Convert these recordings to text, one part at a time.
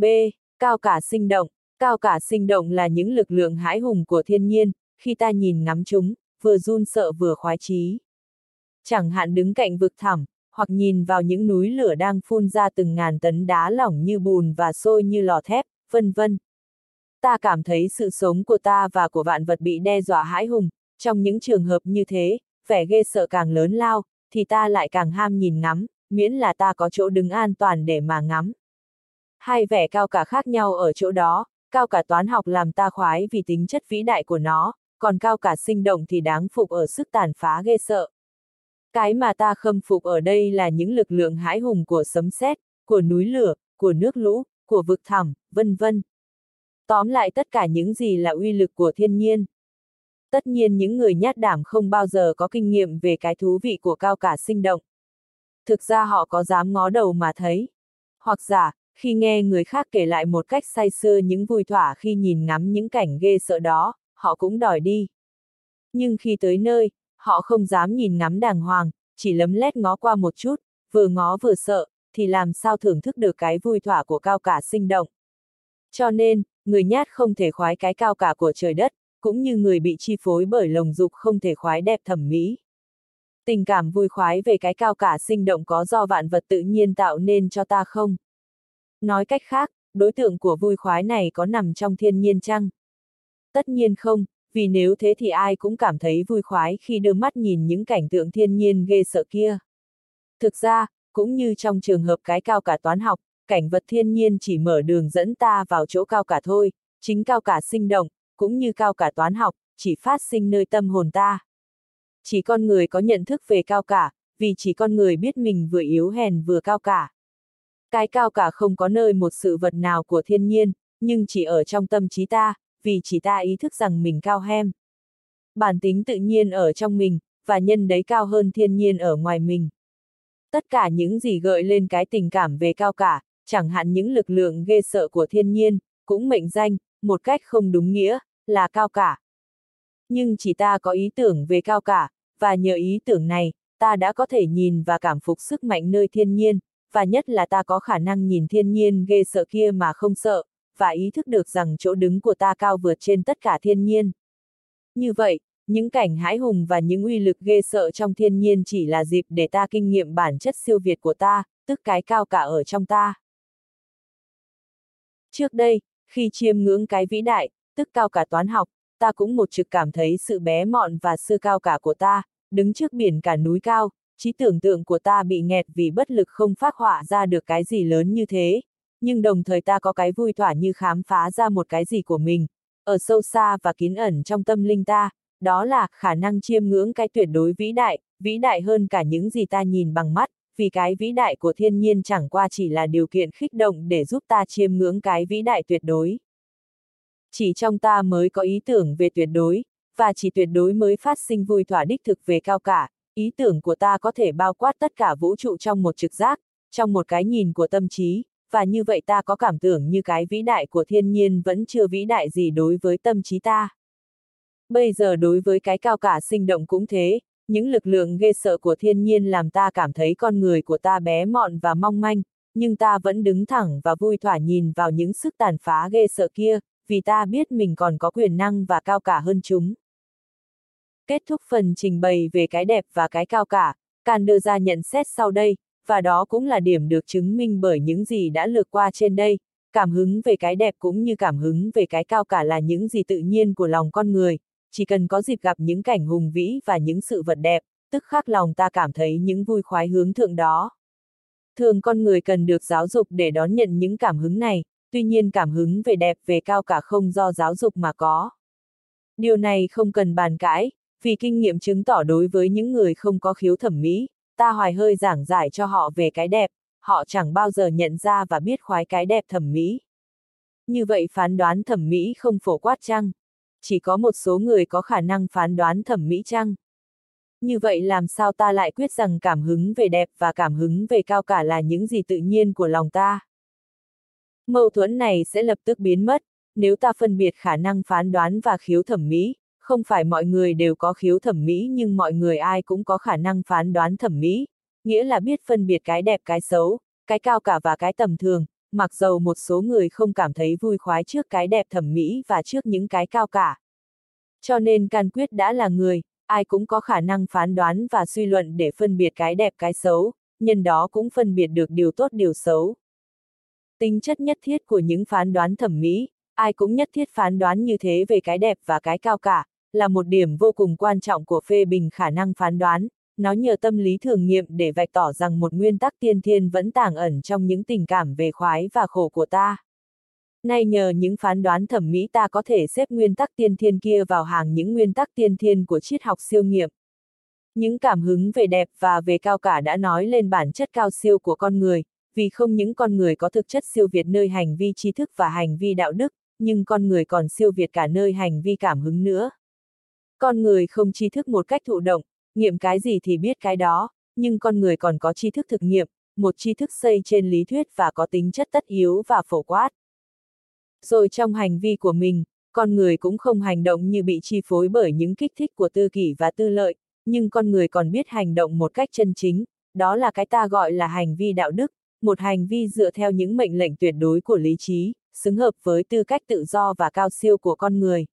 B. Cao cả sinh động. Cao cả sinh động là những lực lượng hãi hùng của thiên nhiên, khi ta nhìn ngắm chúng, vừa run sợ vừa khoái chí. Chẳng hạn đứng cạnh vực thẳm, hoặc nhìn vào những núi lửa đang phun ra từng ngàn tấn đá lỏng như bùn và sôi như lò thép, vân vân. Ta cảm thấy sự sống của ta và của vạn vật bị đe dọa hãi hùng, trong những trường hợp như thế, vẻ ghê sợ càng lớn lao, thì ta lại càng ham nhìn ngắm, miễn là ta có chỗ đứng an toàn để mà ngắm. Hai vẻ cao cả khác nhau ở chỗ đó, cao cả toán học làm ta khoái vì tính chất vĩ đại của nó, còn cao cả sinh động thì đáng phục ở sức tàn phá ghê sợ. Cái mà ta khâm phục ở đây là những lực lượng hãi hùng của sấm sét, của núi lửa, của nước lũ, của vực thẳm, vân vân. Tóm lại tất cả những gì là uy lực của thiên nhiên. Tất nhiên những người nhát đảm không bao giờ có kinh nghiệm về cái thú vị của cao cả sinh động. Thực ra họ có dám ngó đầu mà thấy. Hoặc giả, khi nghe người khác kể lại một cách say sưa những vui thỏa khi nhìn ngắm những cảnh ghê sợ đó, họ cũng đòi đi. Nhưng khi tới nơi, họ không dám nhìn ngắm đàng hoàng, chỉ lấm lét ngó qua một chút, vừa ngó vừa sợ, thì làm sao thưởng thức được cái vui thỏa của cao cả sinh động. Cho nên, người nhát không thể khoái cái cao cả của trời đất, cũng như người bị chi phối bởi lồng dục không thể khoái đẹp thẩm mỹ. Tình cảm vui khoái về cái cao cả sinh động có do vạn vật tự nhiên tạo nên cho ta không? Nói cách khác, đối tượng của vui khoái này có nằm trong thiên nhiên chăng? Tất nhiên không, vì nếu thế thì ai cũng cảm thấy vui khoái khi đưa mắt nhìn những cảnh tượng thiên nhiên ghê sợ kia. Thực ra, cũng như trong trường hợp cái cao cả toán học, cảnh vật thiên nhiên chỉ mở đường dẫn ta vào chỗ cao cả thôi, chính cao cả sinh động, cũng như cao cả toán học, chỉ phát sinh nơi tâm hồn ta. Chỉ con người có nhận thức về cao cả, vì chỉ con người biết mình vừa yếu hèn vừa cao cả. Cái cao cả không có nơi một sự vật nào của thiên nhiên, nhưng chỉ ở trong tâm trí ta, vì chỉ ta ý thức rằng mình cao hem. Bản tính tự nhiên ở trong mình, và nhân đấy cao hơn thiên nhiên ở ngoài mình. Tất cả những gì gợi lên cái tình cảm về cao cả, chẳng hạn những lực lượng ghê sợ của thiên nhiên, cũng mệnh danh, một cách không đúng nghĩa, là cao cả. Nhưng chỉ ta có ý tưởng về cao cả, và nhờ ý tưởng này, ta đã có thể nhìn và cảm phục sức mạnh nơi thiên nhiên, và nhất là ta có khả năng nhìn thiên nhiên ghê sợ kia mà không sợ, và ý thức được rằng chỗ đứng của ta cao vượt trên tất cả thiên nhiên. Như vậy, những cảnh hãi hùng và những uy lực ghê sợ trong thiên nhiên chỉ là dịp để ta kinh nghiệm bản chất siêu việt của ta, tức cái cao cả ở trong ta. Trước đây, khi chiêm ngưỡng cái vĩ đại, tức cao cả toán học, ta cũng một trực cảm thấy sự bé mọn và sự cao cả của ta, đứng trước biển cả núi cao, trí tưởng tượng của ta bị nghẹt vì bất lực không phát họa ra được cái gì lớn như thế, nhưng đồng thời ta có cái vui thỏa như khám phá ra một cái gì của mình, ở sâu xa và kín ẩn trong tâm linh ta, đó là khả năng chiêm ngưỡng cái tuyệt đối vĩ đại, vĩ đại hơn cả những gì ta nhìn bằng mắt, vì cái vĩ đại của thiên nhiên chẳng qua chỉ là điều kiện khích động để giúp ta chiêm ngưỡng cái vĩ đại tuyệt đối. Chỉ trong ta mới có ý tưởng về tuyệt đối, và chỉ tuyệt đối mới phát sinh vui thỏa đích thực về cao cả, ý tưởng của ta có thể bao quát tất cả vũ trụ trong một trực giác, trong một cái nhìn của tâm trí, và như vậy ta có cảm tưởng như cái vĩ đại của thiên nhiên vẫn chưa vĩ đại gì đối với tâm trí ta. Bây giờ đối với cái cao cả sinh động cũng thế, những lực lượng ghê sợ của thiên nhiên làm ta cảm thấy con người của ta bé mọn và mong manh, nhưng ta vẫn đứng thẳng và vui thỏa nhìn vào những sức tàn phá ghê sợ kia, vì ta biết mình còn có quyền năng và cao cả hơn chúng. Kết thúc phần trình bày về cái đẹp và cái cao cả, Can đưa ra nhận xét sau đây, và đó cũng là điểm được chứng minh bởi những gì đã lược qua trên đây. Cảm hứng về cái đẹp cũng như cảm hứng về cái cao cả là những gì tự nhiên của lòng con người, chỉ cần có dịp gặp những cảnh hùng vĩ và những sự vật đẹp, tức khắc lòng ta cảm thấy những vui khoái hướng thượng đó. Thường con người cần được giáo dục để đón nhận những cảm hứng này, tuy nhiên cảm hứng về đẹp về cao cả không do giáo dục mà có. Điều này không cần bàn cãi, vì kinh nghiệm chứng tỏ đối với những người không có khiếu thẩm mỹ, ta hoài hơi giảng giải cho họ về cái đẹp, họ chẳng bao giờ nhận ra và biết khoái cái đẹp thẩm mỹ. Như vậy phán đoán thẩm mỹ không phổ quát chăng? Chỉ có một số người có khả năng phán đoán thẩm mỹ chăng? Như vậy làm sao ta lại quyết rằng cảm hứng về đẹp và cảm hứng về cao cả là những gì tự nhiên của lòng ta? Mâu thuẫn này sẽ lập tức biến mất, nếu ta phân biệt khả năng phán đoán và khiếu thẩm mỹ, không phải mọi người đều có khiếu thẩm mỹ nhưng mọi người ai cũng có khả năng phán đoán thẩm mỹ, nghĩa là biết phân biệt cái đẹp cái xấu, cái cao cả và cái tầm thường, mặc dầu một số người không cảm thấy vui khoái trước cái đẹp thẩm mỹ và trước những cái cao cả. Cho nên can quyết đã là người, ai cũng có khả năng phán đoán và suy luận để phân biệt cái đẹp cái xấu, nhân đó cũng phân biệt được điều tốt điều xấu. Tính chất nhất thiết của những phán đoán thẩm mỹ, ai cũng nhất thiết phán đoán như thế về cái đẹp và cái cao cả, là một điểm vô cùng quan trọng của phê bình khả năng phán đoán, nó nhờ tâm lý thường nghiệm để vạch tỏ rằng một nguyên tắc tiên thiên vẫn tàng ẩn trong những tình cảm về khoái và khổ của ta. Nay nhờ những phán đoán thẩm mỹ ta có thể xếp nguyên tắc tiên thiên kia vào hàng những nguyên tắc tiên thiên của triết học siêu nghiệm. Những cảm hứng về đẹp và về cao cả đã nói lên bản chất cao siêu của con người, vì không những con người có thực chất siêu việt nơi hành vi tri thức và hành vi đạo đức, nhưng con người còn siêu việt cả nơi hành vi cảm hứng nữa. Con người không tri thức một cách thụ động, nghiệm cái gì thì biết cái đó, nhưng con người còn có tri thức thực nghiệm, một tri thức xây trên lý thuyết và có tính chất tất yếu và phổ quát. Rồi trong hành vi của mình, con người cũng không hành động như bị chi phối bởi những kích thích của tư kỷ và tư lợi, nhưng con người còn biết hành động một cách chân chính, đó là cái ta gọi là hành vi đạo đức, một hành vi dựa theo những mệnh lệnh tuyệt đối của lý trí, xứng hợp với tư cách tự do và cao siêu của con người.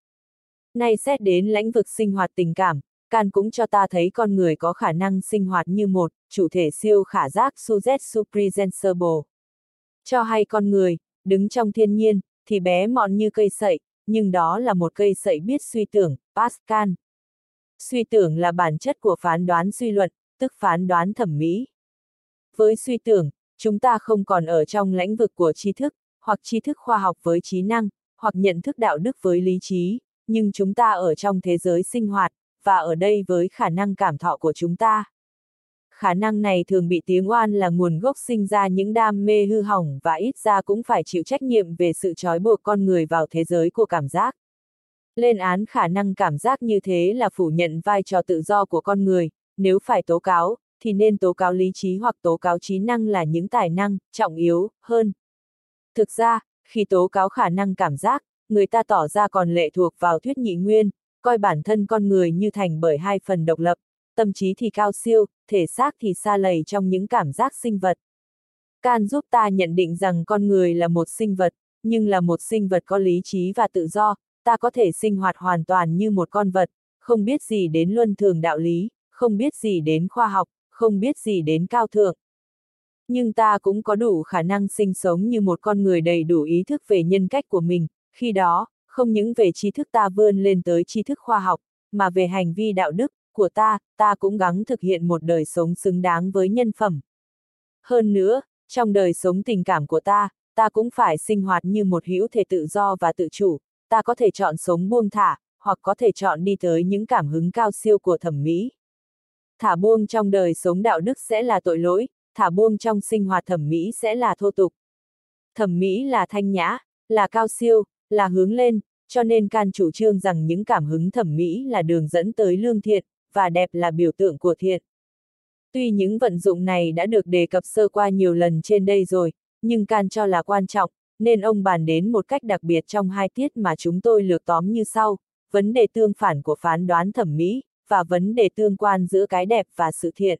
Nay xét đến lãnh vực sinh hoạt tình cảm, Can cũng cho ta thấy con người có khả năng sinh hoạt như một, chủ thể siêu khả giác Suzette supresensible. Cho hay con người, đứng trong thiên nhiên, thì bé mọn như cây sậy, nhưng đó là một cây sậy biết suy tưởng, Pascal. Suy tưởng là bản chất của phán đoán suy luận, tức phán đoán thẩm mỹ. Với suy tưởng, chúng ta không còn ở trong lãnh vực của tri thức, hoặc tri thức khoa học với trí năng, hoặc nhận thức đạo đức với lý trí, nhưng chúng ta ở trong thế giới sinh hoạt, và ở đây với khả năng cảm thọ của chúng ta. Khả năng này thường bị tiếng oan là nguồn gốc sinh ra những đam mê hư hỏng và ít ra cũng phải chịu trách nhiệm về sự trói buộc con người vào thế giới của cảm giác. Lên án khả năng cảm giác như thế là phủ nhận vai trò tự do của con người, nếu phải tố cáo, thì nên tố cáo lý trí hoặc tố cáo trí năng là những tài năng, trọng yếu, hơn. Thực ra, khi tố cáo khả năng cảm giác, người ta tỏ ra còn lệ thuộc vào thuyết nhị nguyên, coi bản thân con người như thành bởi hai phần độc lập, tâm trí thì cao siêu, thể xác thì xa lầy trong những cảm giác sinh vật. Can giúp ta nhận định rằng con người là một sinh vật, nhưng là một sinh vật có lý trí và tự do, ta có thể sinh hoạt hoàn toàn như một con vật, không biết gì đến luân thường đạo lý, không biết gì đến khoa học, không biết gì đến cao thượng. Nhưng ta cũng có đủ khả năng sinh sống như một con người đầy đủ ý thức về nhân cách của mình, khi đó, không những về tri thức ta vươn lên tới tri thức khoa học, mà về hành vi đạo đức của ta, ta cũng gắng thực hiện một đời sống xứng đáng với nhân phẩm. Hơn nữa, trong đời sống tình cảm của ta, ta cũng phải sinh hoạt như một hữu thể tự do và tự chủ, ta có thể chọn sống buông thả, hoặc có thể chọn đi tới những cảm hứng cao siêu của thẩm mỹ. Thả buông trong đời sống đạo đức sẽ là tội lỗi, thả buông trong sinh hoạt thẩm mỹ sẽ là thô tục. Thẩm mỹ là thanh nhã, là cao siêu, là hướng lên, cho nên can chủ trương rằng những cảm hứng thẩm mỹ là đường dẫn tới lương thiện, và đẹp là biểu tượng của thiện. Tuy những vận dụng này đã được đề cập sơ qua nhiều lần trên đây rồi, nhưng can cho là quan trọng, nên ông bàn đến một cách đặc biệt trong hai tiết mà chúng tôi lược tóm như sau, vấn đề tương phản của phán đoán thẩm mỹ, và vấn đề tương quan giữa cái đẹp và sự thiện.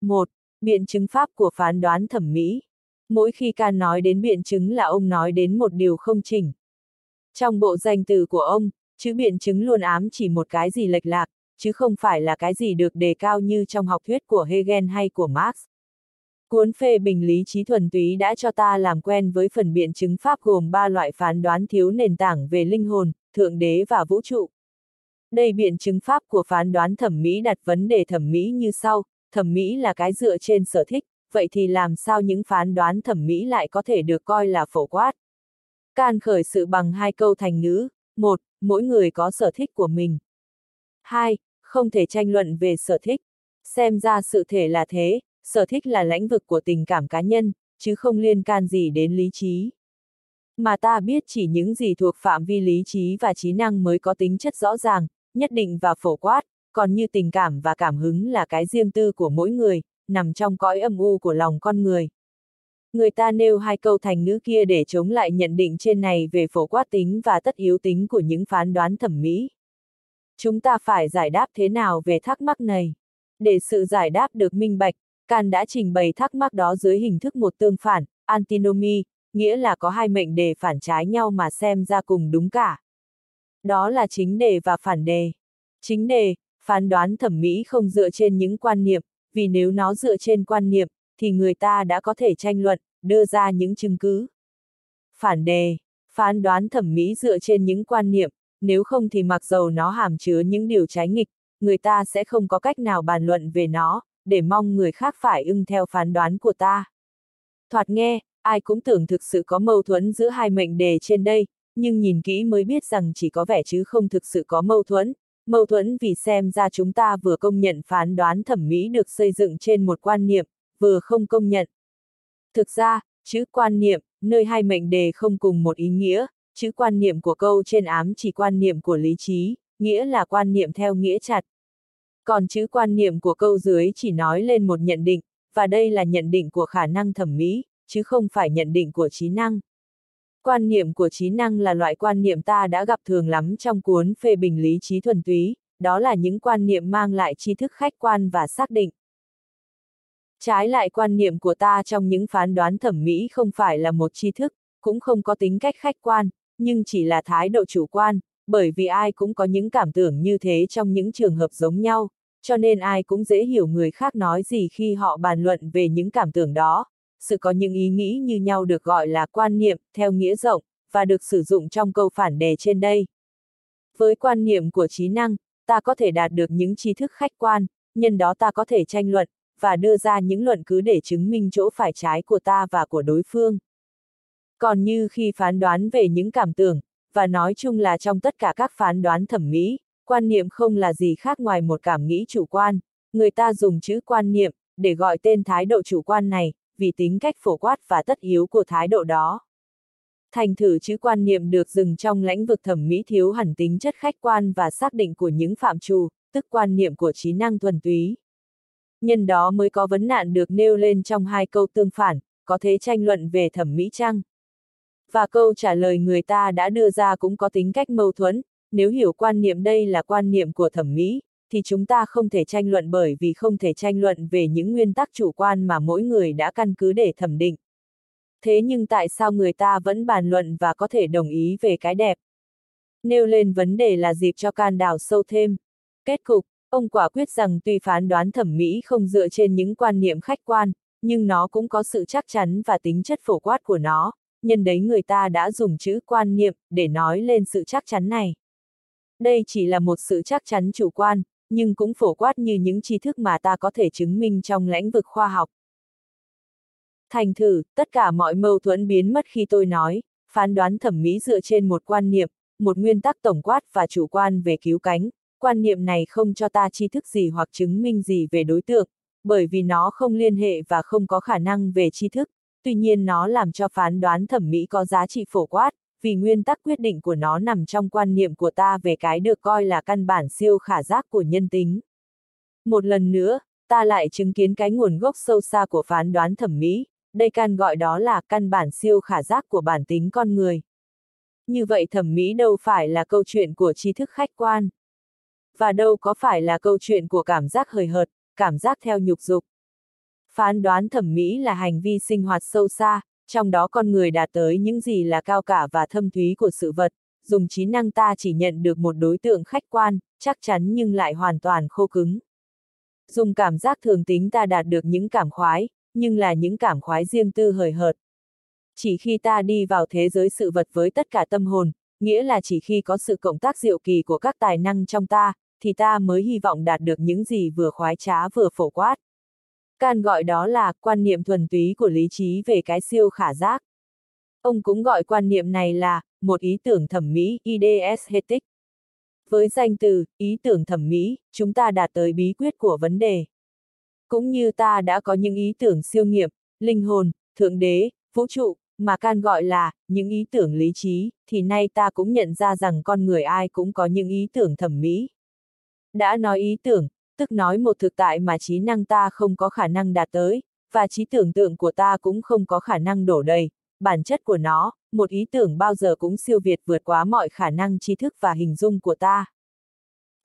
1. Biện chứng pháp của phán đoán thẩm mỹ. Mỗi khi can nói đến biện chứng là ông nói đến một điều không chỉnh. Trong bộ danh từ của ông, chữ biện chứng luôn ám chỉ một cái gì lệch lạc, chứ không phải là cái gì được đề cao như trong học thuyết của Hegel hay của Marx. Cuốn phê bình lý trí thuần túy đã cho ta làm quen với phần biện chứng pháp gồm ba loại phán đoán thiếu nền tảng về linh hồn, thượng đế và vũ trụ. Đây biện chứng pháp của phán đoán thẩm mỹ đặt vấn đề thẩm mỹ như sau, thẩm mỹ là cái dựa trên sở thích, vậy thì làm sao những phán đoán thẩm mỹ lại có thể được coi là phổ quát? Can khởi sự bằng hai câu thành ngữ, một, mỗi người có sở thích của mình. Hai, không thể tranh luận về sở thích. Xem ra sự thể là thế, sở thích là lãnh vực của tình cảm cá nhân, chứ không liên can gì đến lý trí. Mà ta biết chỉ những gì thuộc phạm vi lý trí và trí năng mới có tính chất rõ ràng, nhất định và phổ quát, còn như tình cảm và cảm hứng là cái riêng tư của mỗi người, nằm trong cõi âm u của lòng con người. Người ta nêu hai câu thành ngữ kia để chống lại nhận định trên này về phổ quát tính và tất yếu tính của những phán đoán thẩm mỹ. Chúng ta phải giải đáp thế nào về thắc mắc này? Để sự giải đáp được minh bạch, Can đã trình bày thắc mắc đó dưới hình thức một tương phản, antinomy, nghĩa là có hai mệnh đề phản trái nhau mà xem ra cùng đúng cả. Đó là chính đề và phản đề. Chính đề, phán đoán thẩm mỹ không dựa trên những quan niệm, vì nếu nó dựa trên quan niệm, thì người ta đã có thể tranh luận, đưa ra những chứng cứ. Phản đề, phán đoán thẩm mỹ dựa trên những quan niệm, nếu không thì mặc dầu nó hàm chứa những điều trái nghịch, người ta sẽ không có cách nào bàn luận về nó, để mong người khác phải ưng theo phán đoán của ta. Thoạt nghe, ai cũng tưởng thực sự có mâu thuẫn giữa hai mệnh đề trên đây, nhưng nhìn kỹ mới biết rằng chỉ có vẻ chứ không thực sự có mâu thuẫn. Mâu thuẫn vì xem ra chúng ta vừa công nhận phán đoán thẩm mỹ được xây dựng trên một quan niệm, vừa không công nhận. Thực ra, chữ quan niệm, nơi hai mệnh đề không cùng một ý nghĩa, chữ quan niệm của câu trên ám chỉ quan niệm của lý trí, nghĩa là quan niệm theo nghĩa chặt. Còn chữ quan niệm của câu dưới chỉ nói lên một nhận định, và đây là nhận định của khả năng thẩm mỹ, chứ không phải nhận định của trí năng. Quan niệm của trí năng là loại quan niệm ta đã gặp thường lắm trong cuốn phê bình lý trí thuần túy, đó là những quan niệm mang lại tri thức khách quan và xác định. Trái lại quan niệm của ta trong những phán đoán thẩm mỹ không phải là một tri thức, cũng không có tính cách khách quan, nhưng chỉ là thái độ chủ quan, bởi vì ai cũng có những cảm tưởng như thế trong những trường hợp giống nhau, cho nên ai cũng dễ hiểu người khác nói gì khi họ bàn luận về những cảm tưởng đó. Sự có những ý nghĩ như nhau được gọi là quan niệm, theo nghĩa rộng, và được sử dụng trong câu phản đề trên đây. Với quan niệm của trí năng, ta có thể đạt được những tri thức khách quan, nhân đó ta có thể tranh luận, và đưa ra những luận cứ để chứng minh chỗ phải trái của ta và của đối phương. Còn như khi phán đoán về những cảm tưởng, và nói chung là trong tất cả các phán đoán thẩm mỹ, quan niệm không là gì khác ngoài một cảm nghĩ chủ quan, người ta dùng chữ quan niệm, để gọi tên thái độ chủ quan này, vì tính cách phổ quát và tất yếu của thái độ đó. Thành thử chữ quan niệm được dừng trong lãnh vực thẩm mỹ thiếu hẳn tính chất khách quan và xác định của những phạm trù, tức quan niệm của trí năng thuần túy. Nhân đó mới có vấn nạn được nêu lên trong hai câu tương phản, có thế tranh luận về thẩm mỹ chăng? Và câu trả lời người ta đã đưa ra cũng có tính cách mâu thuẫn, nếu hiểu quan niệm đây là quan niệm của thẩm mỹ, thì chúng ta không thể tranh luận bởi vì không thể tranh luận về những nguyên tắc chủ quan mà mỗi người đã căn cứ để thẩm định. Thế nhưng tại sao người ta vẫn bàn luận và có thể đồng ý về cái đẹp? Nêu lên vấn đề là dịp cho can đào sâu thêm. Kết cục, ông quả quyết rằng tuy phán đoán thẩm mỹ không dựa trên những quan niệm khách quan, nhưng nó cũng có sự chắc chắn và tính chất phổ quát của nó, nhân đấy người ta đã dùng chữ quan niệm để nói lên sự chắc chắn này. Đây chỉ là một sự chắc chắn chủ quan, nhưng cũng phổ quát như những tri thức mà ta có thể chứng minh trong lĩnh vực khoa học. Thành thử, tất cả mọi mâu thuẫn biến mất khi tôi nói, phán đoán thẩm mỹ dựa trên một quan niệm, một nguyên tắc tổng quát và chủ quan về cứu cánh, quan niệm này không cho ta tri thức gì hoặc chứng minh gì về đối tượng, bởi vì nó không liên hệ và không có khả năng về tri thức, tuy nhiên nó làm cho phán đoán thẩm mỹ có giá trị phổ quát, vì nguyên tắc quyết định của nó nằm trong quan niệm của ta về cái được coi là căn bản siêu khả giác của nhân tính. Một lần nữa, ta lại chứng kiến cái nguồn gốc sâu xa của phán đoán thẩm mỹ, đây can gọi đó là căn bản siêu khả giác của bản tính con người. Như vậy thẩm mỹ đâu phải là câu chuyện của tri thức khách quan. Và đâu có phải là câu chuyện của cảm giác hời hợt, cảm giác theo nhục dục. Phán đoán thẩm mỹ là hành vi sinh hoạt sâu xa, trong đó con người đạt tới những gì là cao cả và thâm thúy của sự vật, dùng trí năng ta chỉ nhận được một đối tượng khách quan, chắc chắn nhưng lại hoàn toàn khô cứng. Dùng cảm giác thường tính ta đạt được những cảm khoái, nhưng là những cảm khoái riêng tư hời hợt. Chỉ khi ta đi vào thế giới sự vật với tất cả tâm hồn, nghĩa là chỉ khi có sự cộng tác diệu kỳ của các tài năng trong ta, thì ta mới hy vọng đạt được những gì vừa khoái trá vừa phổ quát. Can gọi đó là quan niệm thuần túy của lý trí về cái siêu khả giác. Ông cũng gọi quan niệm này là một ý tưởng thẩm mỹ IDS. Với danh từ ý tưởng thẩm mỹ, chúng ta đạt tới bí quyết của vấn đề. Cũng như ta đã có những ý tưởng siêu nghiệm, linh hồn, thượng đế, vũ trụ, mà can gọi là những ý tưởng lý trí, thì nay ta cũng nhận ra rằng con người ai cũng có những ý tưởng thẩm mỹ. Đã nói ý tưởng, tức nói một thực tại mà trí năng ta không có khả năng đạt tới, và trí tưởng tượng của ta cũng không có khả năng đổ đầy. Bản chất của nó, một ý tưởng bao giờ cũng siêu việt vượt quá mọi khả năng tri thức và hình dung của ta.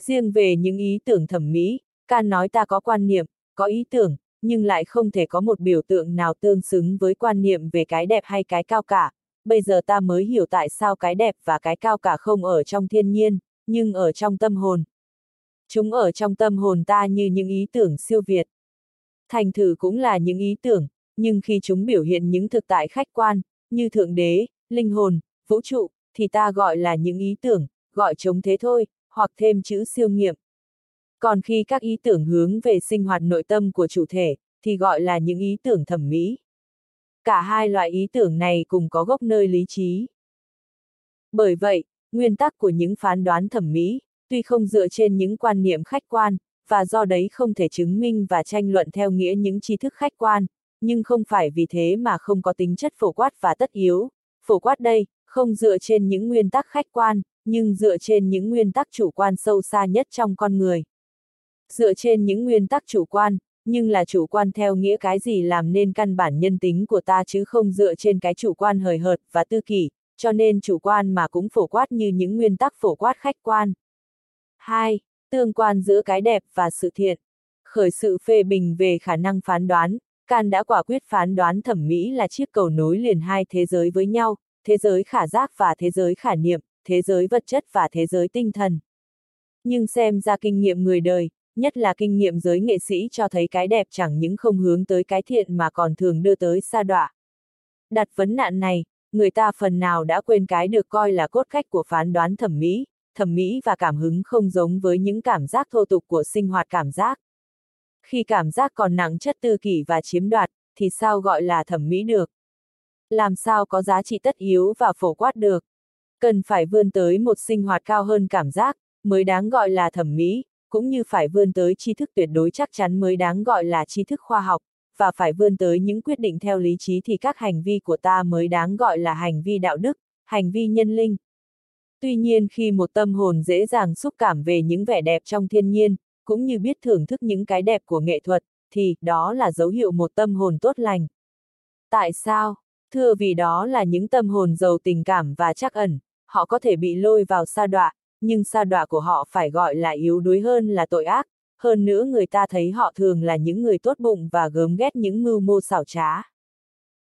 Riêng về những ý tưởng thẩm mỹ, Can nói ta có quan niệm, có ý tưởng, nhưng lại không thể có một biểu tượng nào tương xứng với quan niệm về cái đẹp hay cái cao cả. Bây giờ ta mới hiểu tại sao cái đẹp và cái cao cả không ở trong thiên nhiên, nhưng ở trong tâm hồn. Chúng ở trong tâm hồn ta như những ý tưởng siêu việt. Thành thử cũng là những ý tưởng, nhưng khi chúng biểu hiện những thực tại khách quan, như thượng đế, linh hồn, vũ trụ, thì ta gọi là những ý tưởng, gọi chống thế thôi, hoặc thêm chữ siêu nghiệm. Còn khi các ý tưởng hướng về sinh hoạt nội tâm của chủ thể, thì gọi là những ý tưởng thẩm mỹ. Cả hai loại ý tưởng này cùng có gốc nơi lý trí. Bởi vậy, nguyên tắc của những phán đoán thẩm mỹ, tuy không dựa trên những quan niệm khách quan, và do đấy không thể chứng minh và tranh luận theo nghĩa những tri thức khách quan, nhưng không phải vì thế mà không có tính chất phổ quát và tất yếu. Phổ quát đây, không dựa trên những nguyên tắc khách quan, nhưng dựa trên những nguyên tắc chủ quan sâu xa nhất trong con người. Dựa trên những nguyên tắc chủ quan, nhưng là chủ quan theo nghĩa cái gì làm nên căn bản nhân tính của ta chứ không dựa trên cái chủ quan hời hợt và tư kỷ, cho nên chủ quan mà cũng phổ quát như những nguyên tắc phổ quát khách quan. 2. Tương quan giữa cái đẹp và sự thiện. Khởi sự phê bình về khả năng phán đoán, Can đã quả quyết phán đoán thẩm mỹ là chiếc cầu nối liền hai thế giới với nhau, thế giới khả giác và thế giới khả niệm, thế giới vật chất và thế giới tinh thần. Nhưng xem ra kinh nghiệm người đời, nhất là kinh nghiệm giới nghệ sĩ cho thấy cái đẹp chẳng những không hướng tới cái thiện mà còn thường đưa tới xa đọa. Đặt vấn nạn này, người ta phần nào đã quên cái được coi là cốt cách của phán đoán thẩm mỹ, thẩm mỹ và cảm hứng không giống với những cảm giác thô tục của sinh hoạt cảm giác. Khi cảm giác còn nặng chất tư kỷ và chiếm đoạt, thì sao gọi là thẩm mỹ được? Làm sao có giá trị tất yếu và phổ quát được? Cần phải vươn tới một sinh hoạt cao hơn cảm giác, mới đáng gọi là thẩm mỹ, cũng như phải vươn tới tri thức tuyệt đối chắc chắn mới đáng gọi là tri thức khoa học, và phải vươn tới những quyết định theo lý trí thì các hành vi của ta mới đáng gọi là hành vi đạo đức, hành vi nhân linh. Tuy nhiên khi một tâm hồn dễ dàng xúc cảm về những vẻ đẹp trong thiên nhiên, cũng như biết thưởng thức những cái đẹp của nghệ thuật, thì đó là dấu hiệu một tâm hồn tốt lành. Tại sao? Thưa vì đó là những tâm hồn giàu tình cảm và chắc ẩn, họ có thể bị lôi vào sa đọa, nhưng sa đọa của họ phải gọi là yếu đuối hơn là tội ác, hơn nữa người ta thấy họ thường là những người tốt bụng và gớm ghét những mưu mô xảo trá.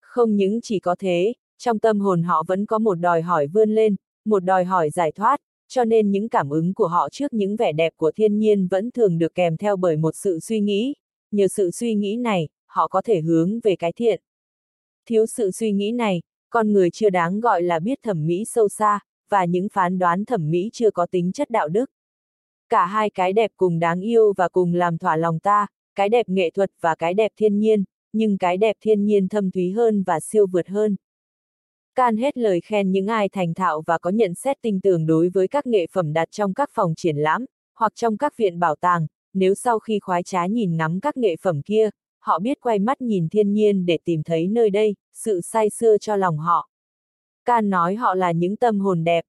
Không những chỉ có thế, trong tâm hồn họ vẫn có một đòi hỏi vươn lên, một đòi hỏi giải thoát, cho nên những cảm ứng của họ trước những vẻ đẹp của thiên nhiên vẫn thường được kèm theo bởi một sự suy nghĩ, nhờ sự suy nghĩ này, họ có thể hướng về cái thiện. Thiếu sự suy nghĩ này, con người chưa đáng gọi là biết thẩm mỹ sâu xa, và những phán đoán thẩm mỹ chưa có tính chất đạo đức. Cả hai cái đẹp cùng đáng yêu và cùng làm thỏa lòng ta, cái đẹp nghệ thuật và cái đẹp thiên nhiên, nhưng cái đẹp thiên nhiên thâm thúy hơn và siêu vượt hơn. Can hết lời khen những ai thành thạo và có nhận xét tinh tường đối với các nghệ phẩm đặt trong các phòng triển lãm, hoặc trong các viện bảo tàng, nếu sau khi khoái trá nhìn ngắm các nghệ phẩm kia, họ biết quay mắt nhìn thiên nhiên để tìm thấy nơi đây, sự say xưa cho lòng họ. Can nói họ là những tâm hồn đẹp.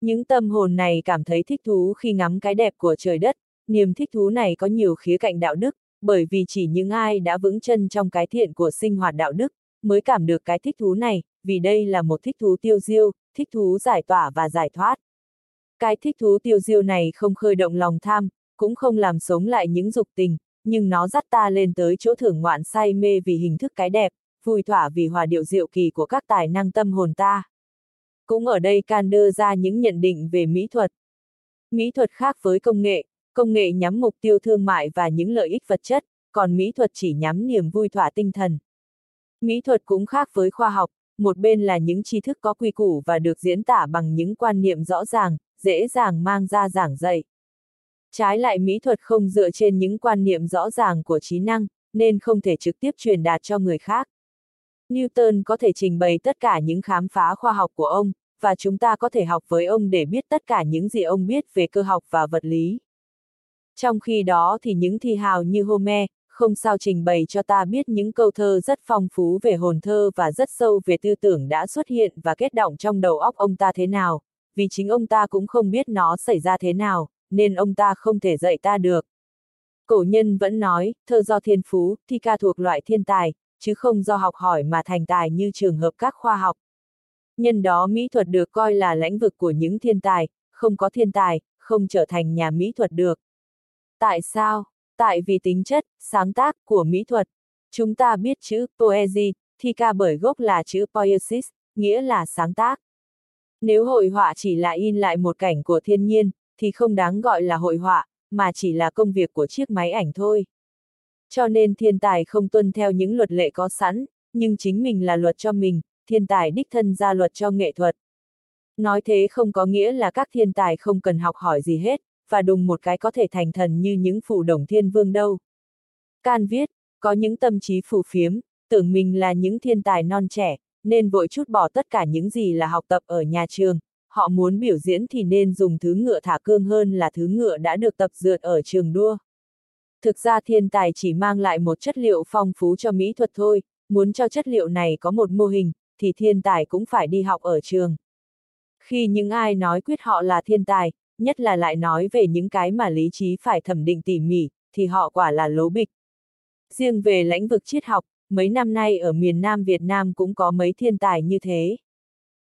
Những tâm hồn này cảm thấy thích thú khi ngắm cái đẹp của trời đất, niềm thích thú này có nhiều khía cạnh đạo đức, bởi vì chỉ những ai đã vững chân trong cái thiện của sinh hoạt đạo đức, mới cảm được cái thích thú này, vì đây là một thích thú tiêu diêu, thích thú giải tỏa và giải thoát. Cái thích thú tiêu diêu này không khơi động lòng tham, cũng không làm sống lại những dục tình, nhưng nó dắt ta lên tới chỗ thưởng ngoạn say mê vì hình thức cái đẹp, vui thỏa vì hòa điệu diệu kỳ của các tài năng tâm hồn ta. Cũng ở đây can đưa ra những nhận định về mỹ thuật. Mỹ thuật khác với công nghệ, công nghệ nhắm mục tiêu thương mại và những lợi ích vật chất, còn mỹ thuật chỉ nhắm niềm vui thỏa tinh thần. Mỹ thuật cũng khác với khoa học, một bên là những tri thức có quy củ và được diễn tả bằng những quan niệm rõ ràng, dễ dàng mang ra giảng dạy. Trái lại mỹ thuật không dựa trên những quan niệm rõ ràng của trí năng, nên không thể trực tiếp truyền đạt cho người khác. Newton có thể trình bày tất cả những khám phá khoa học của ông, và chúng ta có thể học với ông để biết tất cả những gì ông biết về cơ học và vật lý. Trong khi đó thì những thi hào như Homer, không sao trình bày cho ta biết những câu thơ rất phong phú về hồn thơ và rất sâu về tư tưởng đã xuất hiện và kết động trong đầu óc ông ta thế nào, vì chính ông ta cũng không biết nó xảy ra thế nào, nên ông ta không thể dạy ta được. Cổ nhân vẫn nói, thơ do thiên phú, thi ca thuộc loại thiên tài, chứ không do học hỏi mà thành tài như trường hợp các khoa học. Nhân đó mỹ thuật được coi là lãnh vực của những thiên tài, không có thiên tài, không trở thành nhà mỹ thuật được. Tại sao? Tại vì tính chất, sáng tác của mỹ thuật, Chúng ta biết chữ poesy, thì ca bởi gốc là chữ poiesis, nghĩa là sáng tác. Nếu hội họa chỉ là in lại một cảnh của thiên nhiên, thì không đáng gọi là hội họa, mà chỉ là công việc của chiếc máy ảnh thôi. Cho nên thiên tài không tuân theo những luật lệ có sẵn, nhưng chính mình là luật cho mình, thiên tài đích thân ra luật cho nghệ thuật. Nói thế không có nghĩa là các thiên tài không cần học hỏi gì hết, và đùng một cái có thể thành thần như những phủ đồng thiên vương đâu. Can viết, có những tâm trí phù phiếm, tưởng mình là những thiên tài non trẻ, nên vội chút bỏ tất cả những gì là học tập ở nhà trường, họ muốn biểu diễn thì nên dùng thứ ngựa thả cương hơn là thứ ngựa đã được tập dượt ở trường đua. Thực ra thiên tài chỉ mang lại một chất liệu phong phú cho mỹ thuật thôi, muốn cho chất liệu này có một mô hình, thì thiên tài cũng phải đi học ở trường. Khi những ai nói quyết họ là thiên tài, nhất là lại nói về những cái mà lý trí phải thẩm định tỉ mỉ, thì họ quả là lố bịch. Riêng về lĩnh vực triết học, mấy năm nay ở miền Nam Việt Nam cũng có mấy thiên tài như thế.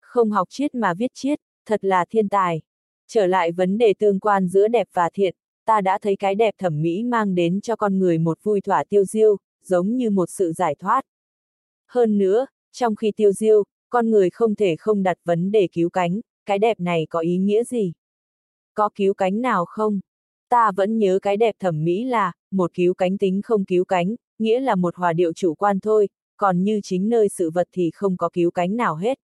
Không học triết mà viết triết, thật là thiên tài. Trở lại vấn đề tương quan giữa đẹp và thiện, ta đã thấy cái đẹp thẩm mỹ mang đến cho con người một vui thỏa tiêu diêu, giống như một sự giải thoát. Hơn nữa, trong khi tiêu diêu, con người không thể không đặt vấn đề cứu cánh, cái đẹp này có ý nghĩa gì? Có cứu cánh nào không? Ta vẫn nhớ cái đẹp thẩm mỹ là, một cứu cánh tính không cứu cánh, nghĩa là một hòa điệu chủ quan thôi, còn như chính nơi sự vật thì không có cứu cánh nào hết.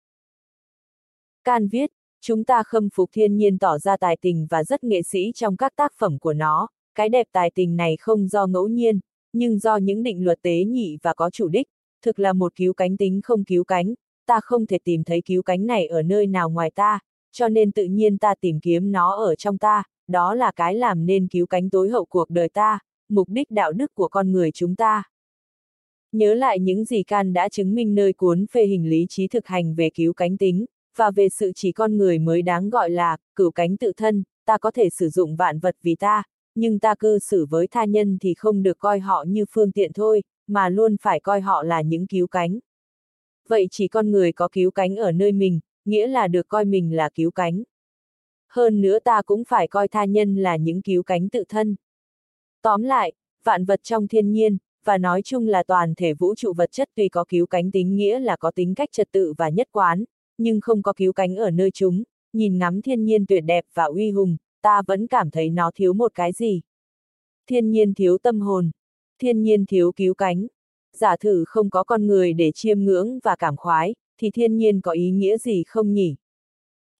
Can viết, chúng ta khâm phục thiên nhiên tỏ ra tài tình và rất nghệ sĩ trong các tác phẩm của nó, cái đẹp tài tình này không do ngẫu nhiên, nhưng do những định luật tế nhị và có chủ đích, thực là một cứu cánh tính không cứu cánh, ta không thể tìm thấy cứu cánh này ở nơi nào ngoài ta, cho nên tự nhiên ta tìm kiếm nó ở trong ta, đó là cái làm nên cứu cánh tối hậu cuộc đời ta, mục đích đạo đức của con người chúng ta. Nhớ lại những gì Can đã chứng minh nơi cuốn phê hình lý trí thực hành về cứu cánh tính, và về sự chỉ con người mới đáng gọi là, cửu cánh tự thân, ta có thể sử dụng vạn vật vì ta, nhưng ta cư xử với tha nhân thì không được coi họ như phương tiện thôi, mà luôn phải coi họ là những cứu cánh. Vậy chỉ con người có cứu cánh ở nơi mình, nghĩa là được coi mình là cứu cánh. Hơn nữa ta cũng phải coi tha nhân là những cứu cánh tự thân. Tóm lại, vạn vật trong thiên nhiên, và nói chung là toàn thể vũ trụ vật chất tuy có cứu cánh tính nghĩa là có tính cách trật tự và nhất quán, nhưng không có cứu cánh ở nơi chúng, nhìn ngắm thiên nhiên tuyệt đẹp và uy hùng, ta vẫn cảm thấy nó thiếu một cái gì. Thiên nhiên thiếu tâm hồn, thiên nhiên thiếu cứu cánh. Giả thử không có con người để chiêm ngưỡng và cảm khoái, thì thiên nhiên có ý nghĩa gì không nhỉ?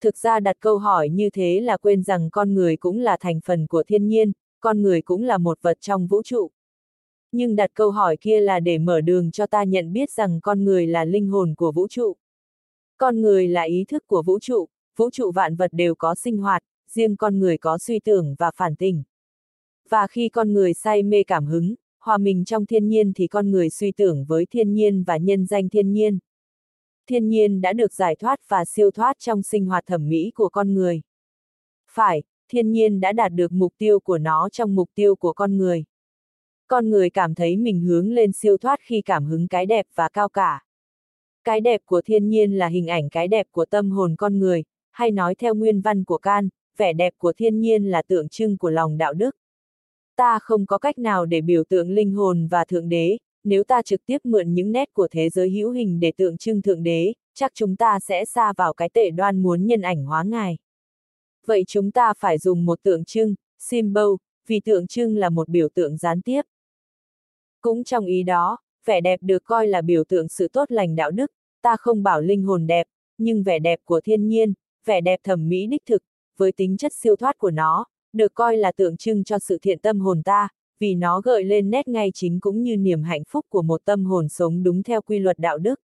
Thực ra đặt câu hỏi như thế là quên rằng con người cũng là thành phần của thiên nhiên, con người cũng là một vật trong vũ trụ. Nhưng đặt câu hỏi kia là để mở đường cho ta nhận biết rằng con người là linh hồn của vũ trụ. Con người là ý thức của vũ trụ, vũ trụ vạn vật đều có sinh hoạt, riêng con người có suy tưởng và phản tình. Và khi con người say mê cảm hứng, hòa mình trong thiên nhiên thì con người suy tưởng với thiên nhiên và nhân danh thiên nhiên. Thiên nhiên đã được giải thoát và siêu thoát trong sinh hoạt thẩm mỹ của con người. Phải, thiên nhiên đã đạt được mục tiêu của nó trong mục tiêu của con người. Con người cảm thấy mình hướng lên siêu thoát khi cảm hứng cái đẹp và cao cả. Cái đẹp của thiên nhiên là hình ảnh cái đẹp của tâm hồn con người, hay nói theo nguyên văn của Can, vẻ đẹp của thiên nhiên là tượng trưng của lòng đạo đức. Ta không có cách nào để biểu tượng linh hồn và thượng đế, nếu ta trực tiếp mượn những nét của thế giới hữu hình để tượng trưng thượng đế, chắc chúng ta sẽ xa vào cái tệ đoan muốn nhân ảnh hóa ngài. Vậy chúng ta phải dùng một tượng trưng, symbol, vì tượng trưng là một biểu tượng gián tiếp. Cũng trong ý đó, vẻ đẹp được coi là biểu tượng sự tốt lành đạo đức, ta không bảo linh hồn đẹp, nhưng vẻ đẹp của thiên nhiên, vẻ đẹp thẩm mỹ đích thực, với tính chất siêu thoát của nó, được coi là tượng trưng cho sự thiện tâm hồn ta, vì nó gợi lên nét ngay chính cũng như niềm hạnh phúc của một tâm hồn sống đúng theo quy luật đạo đức.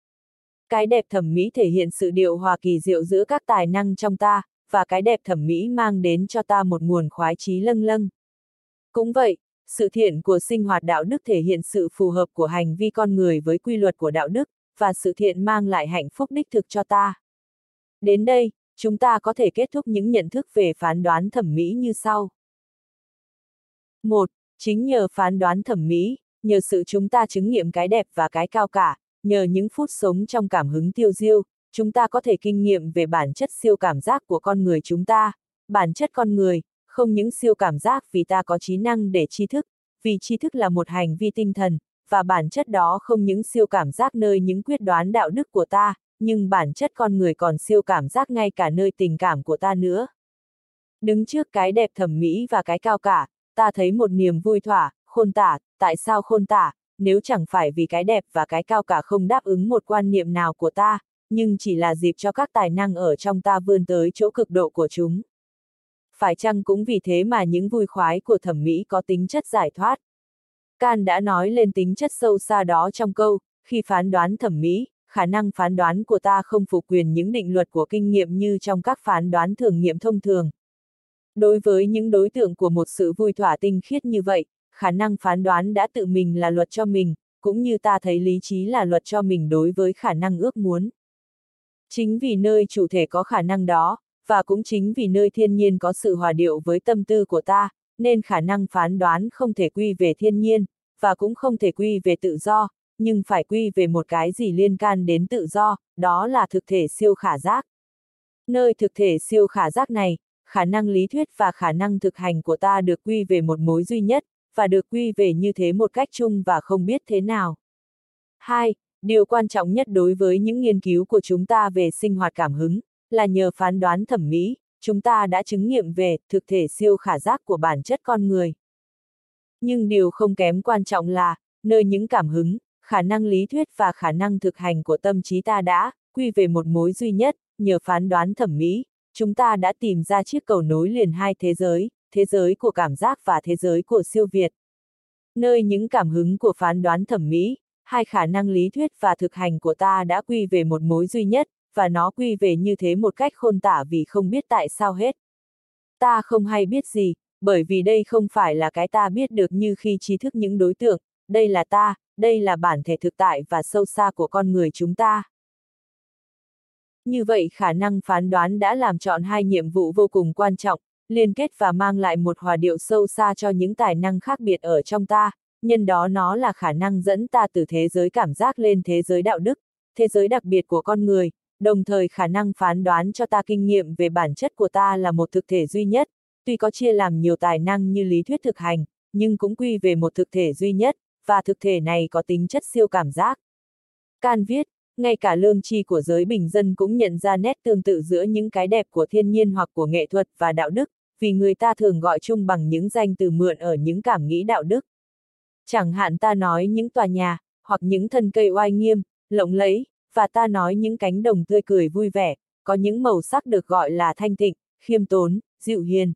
Cái đẹp thẩm mỹ thể hiện sự điệu hòa kỳ diệu giữa các tài năng trong ta, và cái đẹp thẩm mỹ mang đến cho ta một nguồn khoái trí lâng lâng. Cũng vậy, sự thiện của sinh hoạt đạo đức thể hiện sự phù hợp của hành vi con người với quy luật của đạo đức, và sự thiện mang lại hạnh phúc đích thực cho ta. Đến đây, chúng ta có thể kết thúc những nhận thức về phán đoán thẩm mỹ như sau. 1. Chính nhờ phán đoán thẩm mỹ, nhờ sự chúng ta chứng nghiệm cái đẹp và cái cao cả, nhờ những phút sống trong cảm hứng tiêu diêu, chúng ta có thể kinh nghiệm về bản chất siêu cảm giác của con người chúng ta, bản chất con người, không những siêu cảm giác vì ta có trí năng để tri thức, vì tri thức là một hành vi tinh thần, và bản chất đó không những siêu cảm giác nơi những quyết đoán đạo đức của ta, nhưng bản chất con người còn siêu cảm giác ngay cả nơi tình cảm của ta nữa. Đứng trước cái đẹp thẩm mỹ và cái cao cả, ta thấy một niềm vui thỏa, khôn tả, tại sao khôn tả, nếu chẳng phải vì cái đẹp và cái cao cả không đáp ứng một quan niệm nào của ta, nhưng chỉ là dịp cho các tài năng ở trong ta vươn tới chỗ cực độ của chúng. Phải chăng cũng vì thế mà những vui khoái của thẩm mỹ có tính chất giải thoát? Can đã nói lên tính chất sâu xa đó trong câu, khi phán đoán thẩm mỹ, khả năng phán đoán của ta không phục quyền những định luật của kinh nghiệm như trong các phán đoán thường nghiệm thông thường. Đối với những đối tượng của một sự vui thỏa tinh khiết như vậy, khả năng phán đoán đã tự mình là luật cho mình, cũng như ta thấy lý trí là luật cho mình đối với khả năng ước muốn. Chính vì nơi chủ thể có khả năng đó, và cũng chính vì nơi thiên nhiên có sự hòa điệu với tâm tư của ta, nên khả năng phán đoán không thể quy về thiên nhiên, và cũng không thể quy về tự do, nhưng phải quy về một cái gì liên can đến tự do, đó là thực thể siêu khả giác. Nơi thực thể siêu khả giác này, khả năng lý thuyết và khả năng thực hành của ta được quy về một mối duy nhất, và được quy về như thế một cách chung và không biết thế nào. 2. Điều quan trọng nhất đối với những nghiên cứu của chúng ta về sinh hoạt cảm hứng, là nhờ phán đoán thẩm mỹ, chúng ta đã chứng nghiệm về thực thể siêu khả giác của bản chất con người. Nhưng điều không kém quan trọng là, nơi những cảm hứng, khả năng lý thuyết và khả năng thực hành của tâm trí ta đã quy về một mối duy nhất, nhờ phán đoán thẩm mỹ, chúng ta đã tìm ra chiếc cầu nối liền hai thế giới, thế giới của cảm giác và thế giới của siêu việt. Nơi những cảm hứng của phán đoán thẩm mỹ, hai khả năng lý thuyết và thực hành của ta đã quy về một mối duy nhất, và nó quy về như thế một cách khôn tả vì không biết tại sao hết. Ta không hay biết gì, bởi vì đây không phải là cái ta biết được như khi trí thức những đối tượng, đây là ta, đây là bản thể thực tại và sâu xa của con người chúng ta. Như vậy khả năng phán đoán đã làm chọn hai nhiệm vụ vô cùng quan trọng, liên kết và mang lại một hòa điệu sâu xa cho những tài năng khác biệt ở trong ta, nhân đó nó là khả năng dẫn ta từ thế giới cảm giác lên thế giới đạo đức, thế giới đặc biệt của con người, đồng thời khả năng phán đoán cho ta kinh nghiệm về bản chất của ta là một thực thể duy nhất, tuy có chia làm nhiều tài năng như lý thuyết thực hành, nhưng cũng quy về một thực thể duy nhất, và thực thể này có tính chất siêu cảm giác. Can viết, ngay cả lương tri của giới bình dân cũng nhận ra nét tương tự giữa những cái đẹp của thiên nhiên hoặc của nghệ thuật và đạo đức, vì người ta thường gọi chung bằng những danh từ mượn ở những cảm nghĩ đạo đức. Chẳng hạn ta nói những tòa nhà, hoặc những thân cây oai nghiêm, lộng lẫy, và ta nói những cánh đồng tươi cười vui vẻ, có những màu sắc được gọi là thanh tịnh, khiêm tốn, dịu hiền.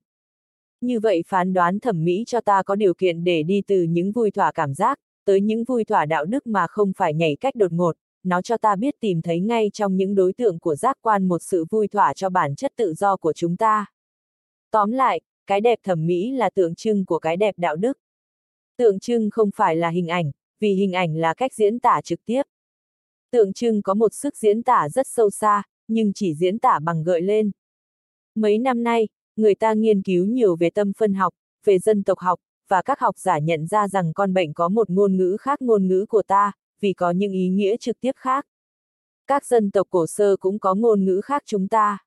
Như vậy phán đoán thẩm mỹ cho ta có điều kiện để đi từ những vui thỏa cảm giác, tới những vui thỏa đạo đức mà không phải nhảy cách đột ngột, nó cho ta biết tìm thấy ngay trong những đối tượng của giác quan một sự vui thỏa cho bản chất tự do của chúng ta. Tóm lại, cái đẹp thẩm mỹ là tượng trưng của cái đẹp đạo đức. Tượng trưng không phải là hình ảnh, vì hình ảnh là cách diễn tả trực tiếp. Tượng trưng có một sức diễn tả rất sâu xa, nhưng chỉ diễn tả bằng gợi lên. Mấy năm nay, người ta nghiên cứu nhiều về tâm phân học, về dân tộc học, và các học giả nhận ra rằng con bệnh có một ngôn ngữ khác ngôn ngữ của ta, vì có những ý nghĩa trực tiếp khác. Các dân tộc cổ sơ cũng có ngôn ngữ khác chúng ta.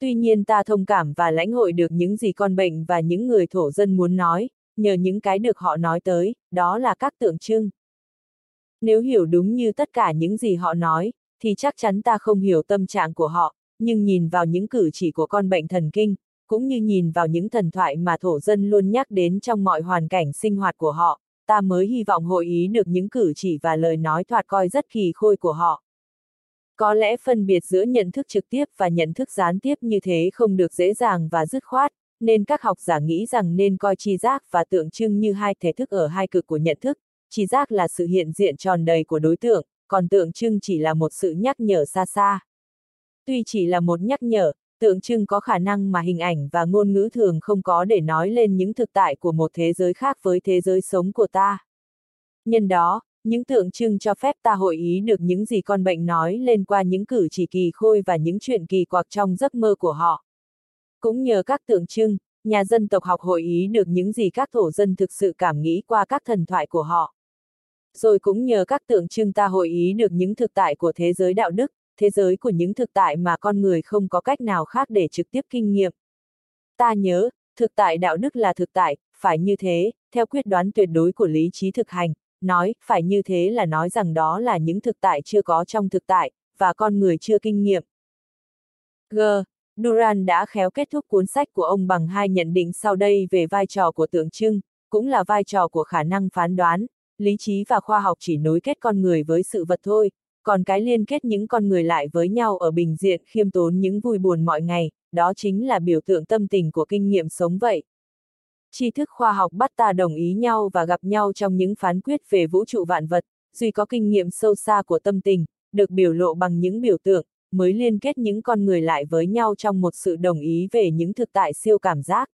Tuy nhiên ta thông cảm và lãnh hội được những gì con bệnh và những người thổ dân muốn nói, nhờ những cái được họ nói tới, đó là các tượng trưng. Nếu hiểu đúng như tất cả những gì họ nói, thì chắc chắn ta không hiểu tâm trạng của họ, nhưng nhìn vào những cử chỉ của con bệnh thần kinh, cũng như nhìn vào những thần thoại mà thổ dân luôn nhắc đến trong mọi hoàn cảnh sinh hoạt của họ, ta mới hy vọng hội ý được những cử chỉ và lời nói thoạt coi rất kỳ khôi của họ. Có lẽ phân biệt giữa nhận thức trực tiếp và nhận thức gián tiếp như thế không được dễ dàng và dứt khoát, nên các học giả nghĩ rằng nên coi chi giác và tượng trưng như hai thể thức ở hai cực của nhận thức, chi giác là sự hiện diện tròn đầy của đối tượng, còn tượng trưng chỉ là một sự nhắc nhở xa xa. Tuy chỉ là một nhắc nhở, tượng trưng có khả năng mà hình ảnh và ngôn ngữ thường không có để nói lên những thực tại của một thế giới khác với thế giới sống của ta. Nhân đó, những tượng trưng cho phép ta hội ý được những gì con bệnh nói lên qua những cử chỉ kỳ khôi và những chuyện kỳ quặc trong giấc mơ của họ. Cũng nhờ các tượng trưng, nhà dân tộc học hội ý được những gì các thổ dân thực sự cảm nghĩ qua các thần thoại của họ. Rồi cũng nhờ các tượng trưng ta hội ý được những thực tại của thế giới đạo đức, thế giới của những thực tại mà con người không có cách nào khác để trực tiếp kinh nghiệm. Ta nhớ, thực tại đạo đức là thực tại, phải như thế, theo quyết đoán tuyệt đối của lý trí thực hành, nói, phải như thế là nói rằng đó là những thực tại chưa có trong thực tại, và con người chưa kinh nghiệm. G. Duran đã khéo kết thúc cuốn sách của ông bằng hai nhận định sau đây về vai trò của tượng trưng, cũng là vai trò của khả năng phán đoán, lý trí và khoa học chỉ nối kết con người với sự vật thôi, còn cái liên kết những con người lại với nhau ở bình diện khiêm tốn những vui buồn mọi ngày, đó chính là biểu tượng tâm tình của kinh nghiệm sống vậy. Tri thức khoa học bắt ta đồng ý nhau và gặp nhau trong những phán quyết về vũ trụ vạn vật, duy có kinh nghiệm sâu xa của tâm tình, được biểu lộ bằng những biểu tượng, mới liên kết những con người lại với nhau trong một sự đồng ý về những thực tại siêu cảm giác.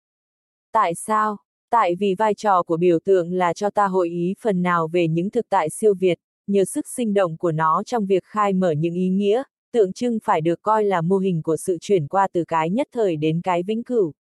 Tại sao? Tại vì vai trò của biểu tượng là cho ta hội ý phần nào về những thực tại siêu việt, nhờ sức sinh động của nó trong việc khai mở những ý nghĩa, tượng trưng phải được coi là mô hình của sự chuyển qua từ cái nhất thời đến cái vĩnh cửu.